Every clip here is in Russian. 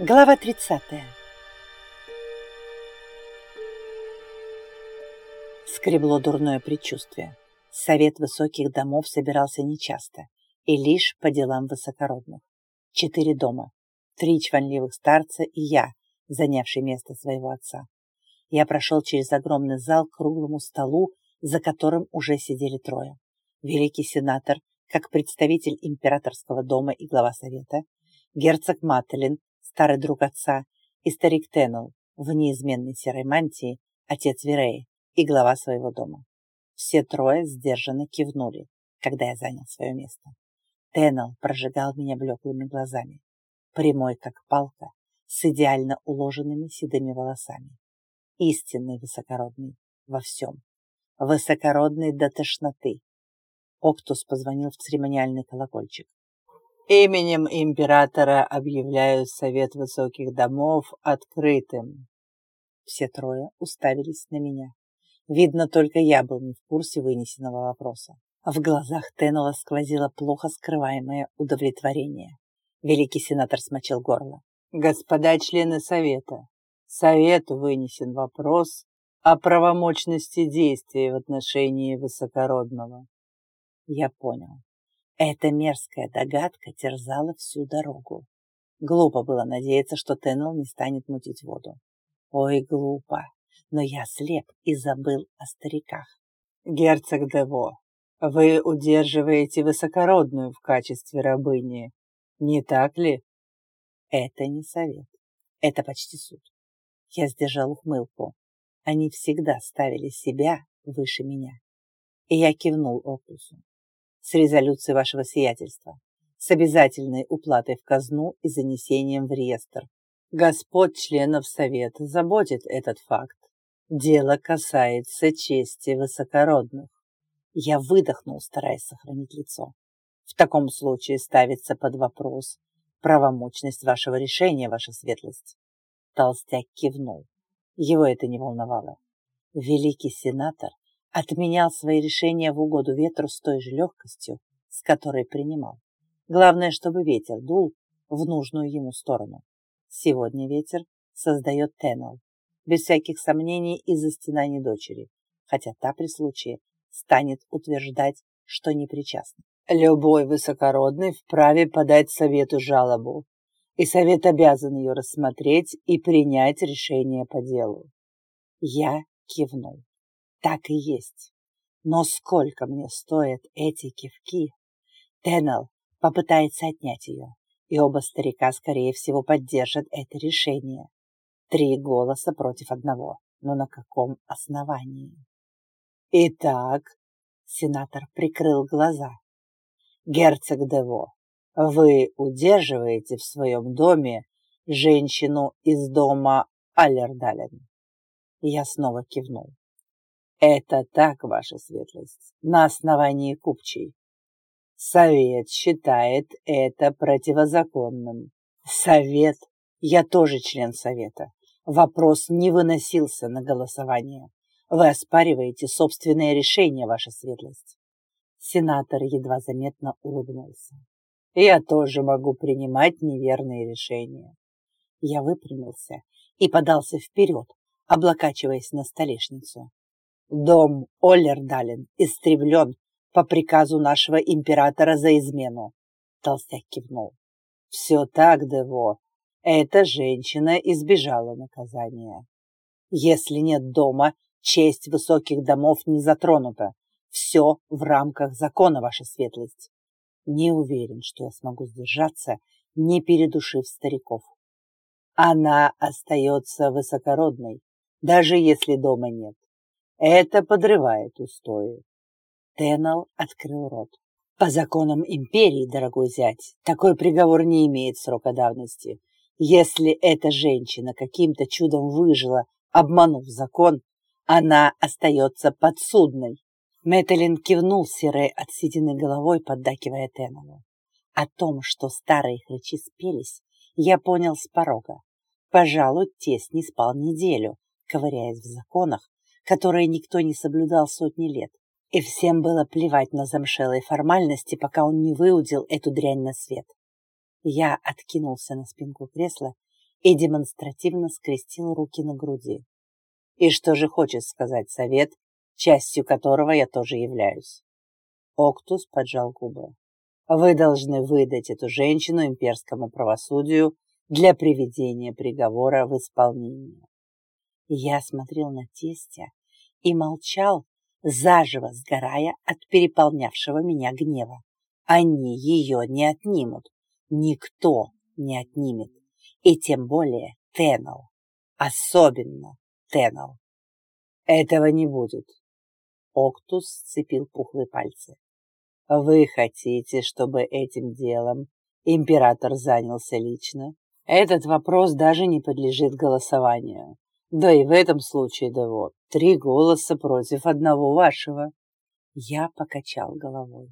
Глава 30. Скребло дурное предчувствие. Совет высоких домов собирался нечасто и лишь по делам высокородных. Четыре дома, три чванливых старца и я, занявший место своего отца. Я прошел через огромный зал к круглому столу, за которым уже сидели трое. Великий сенатор, как представитель императорского дома и глава совета, герцог Маттелин, старый друг отца, и старик Теннел в неизменной серой мантии, отец Вереи и глава своего дома. Все трое сдержанно кивнули, когда я занял свое место. Теннел прожигал меня блеклыми глазами, прямой как палка, с идеально уложенными седыми волосами. Истинный высокородный во всем. Высокородный до тошноты. Октус позвонил в церемониальный колокольчик. Именем императора объявляю Совет Высоких Домов открытым. Все трое уставились на меня. Видно, только я был не в курсе вынесенного вопроса. В глазах Теннела сквозило плохо скрываемое удовлетворение. Великий сенатор смочил горло. «Господа члены Совета, Совету вынесен вопрос о правомочности действий в отношении высокородного». Я понял. Эта мерзкая догадка терзала всю дорогу. Глупо было надеяться, что Теннел не станет мутить воду. Ой, глупо, но я слеп и забыл о стариках. Герцог Дево, вы удерживаете высокородную в качестве рабыни, не так ли? Это не совет, это почти суд. Я сдержал ухмылку. Они всегда ставили себя выше меня. И я кивнул Окусу с резолюцией вашего сиятельства, с обязательной уплатой в казну и занесением в реестр. Господь членов Совета заботит этот факт. Дело касается чести высокородных. Я выдохнул, стараясь сохранить лицо. В таком случае ставится под вопрос правомочность вашего решения, ваша светлость. Толстяк кивнул. Его это не волновало. Великий сенатор отменял свои решения в угоду ветру с той же легкостью, с которой принимал. Главное, чтобы ветер дул в нужную ему сторону. Сегодня ветер создает Теннел, без всяких сомнений из-за стенаний дочери, хотя та при случае станет утверждать, что не причастна. Любой высокородный вправе подать совету жалобу, и совет обязан ее рассмотреть и принять решение по делу. Я кивнул. Так и есть. Но сколько мне стоят эти кивки? Теннел попытается отнять ее, и оба старика, скорее всего, поддержат это решение. Три голоса против одного. Но на каком основании? Итак, сенатор прикрыл глаза. Герцог Дево, вы удерживаете в своем доме женщину из дома Аллердален? Я снова кивнул. Это так, ваша светлость, на основании купчей. Совет считает это противозаконным. Совет? Я тоже член совета. Вопрос не выносился на голосование. Вы оспариваете собственное решение, ваша светлость. Сенатор едва заметно улыбнулся. Я тоже могу принимать неверные решения. Я выпрямился и подался вперед, облокачиваясь на столешницу. Дом Оллердален истреблен по приказу нашего императора за измену. Толстяк кивнул. Все так, Дево. Эта женщина избежала наказания. Если нет дома, честь высоких домов не затронута. Все в рамках закона, ваша светлость. Не уверен, что я смогу сдержаться, не передушив стариков. Она остается высокородной, даже если дома нет. Это подрывает устои. Теннел открыл рот. По законам империи, дорогой зять, такой приговор не имеет срока давности. Если эта женщина каким-то чудом выжила, обманув закон, она остается подсудной. Мэттелин кивнул серой от седины головой, поддакивая Теннелу. О том, что старые хрычи спелись, я понял с порога. Пожалуй, тесть не спал неделю, ковыряясь в законах, которые никто не соблюдал сотни лет. И всем было плевать на замшелые формальности, пока он не выудил эту дрянь на свет. Я откинулся на спинку кресла и демонстративно скрестил руки на груди. И что же хочет сказать совет, частью которого я тоже являюсь? Октус поджал губы. Вы должны выдать эту женщину имперскому правосудию для приведения приговора в исполнение. Я смотрел на тестя и молчал, заживо сгорая от переполнявшего меня гнева. Они ее не отнимут. Никто не отнимет. И тем более Теннел. Особенно Теннел. Этого не будет. Октус сцепил пухлые пальцы. Вы хотите, чтобы этим делом император занялся лично? Этот вопрос даже не подлежит голосованию. Да и в этом случае, да вот, три голоса против одного вашего. Я покачал головой.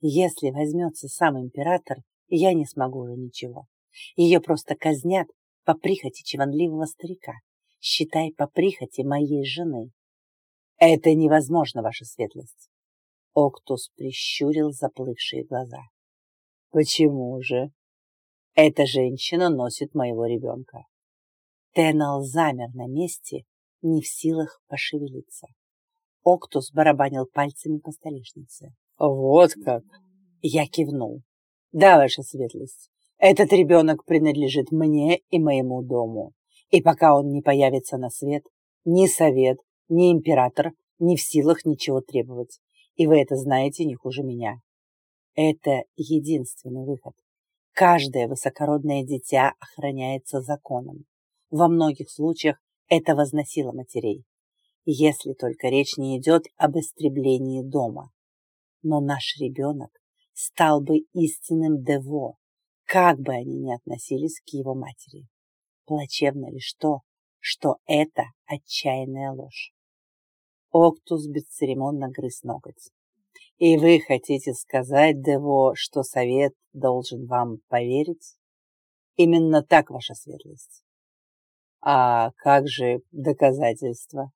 Если возьмется сам император, я не смогу уже ничего. Ее просто казнят по прихоти чванливого старика. Считай, по прихоти моей жены. Это невозможно, ваша светлость. Октус прищурил заплывшие глаза. Почему же? Эта женщина носит моего ребенка. Теннел замер на месте, не в силах пошевелиться. Октус барабанил пальцами по столешнице. «Вот как!» Я кивнул. «Да, ваша светлость, этот ребенок принадлежит мне и моему дому. И пока он не появится на свет, ни совет, ни император не в силах ничего требовать. И вы это знаете не хуже меня. Это единственный выход. Каждое высокородное дитя охраняется законом. Во многих случаях это возносило матерей. Если только речь не идет об истреблении дома но наш ребенок стал бы истинным Дево, как бы они ни относились к его матери. Плачевно лишь то, что это отчаянная ложь. Октус бесцеремонно грыз ноготь. И вы хотите сказать, Дево, что совет должен вам поверить? Именно так, ваша светлость. А как же доказательства?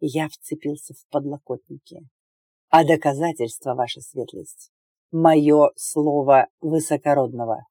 Я вцепился в подлокотники. А доказательство, ваша светлость, мое слово высокородного.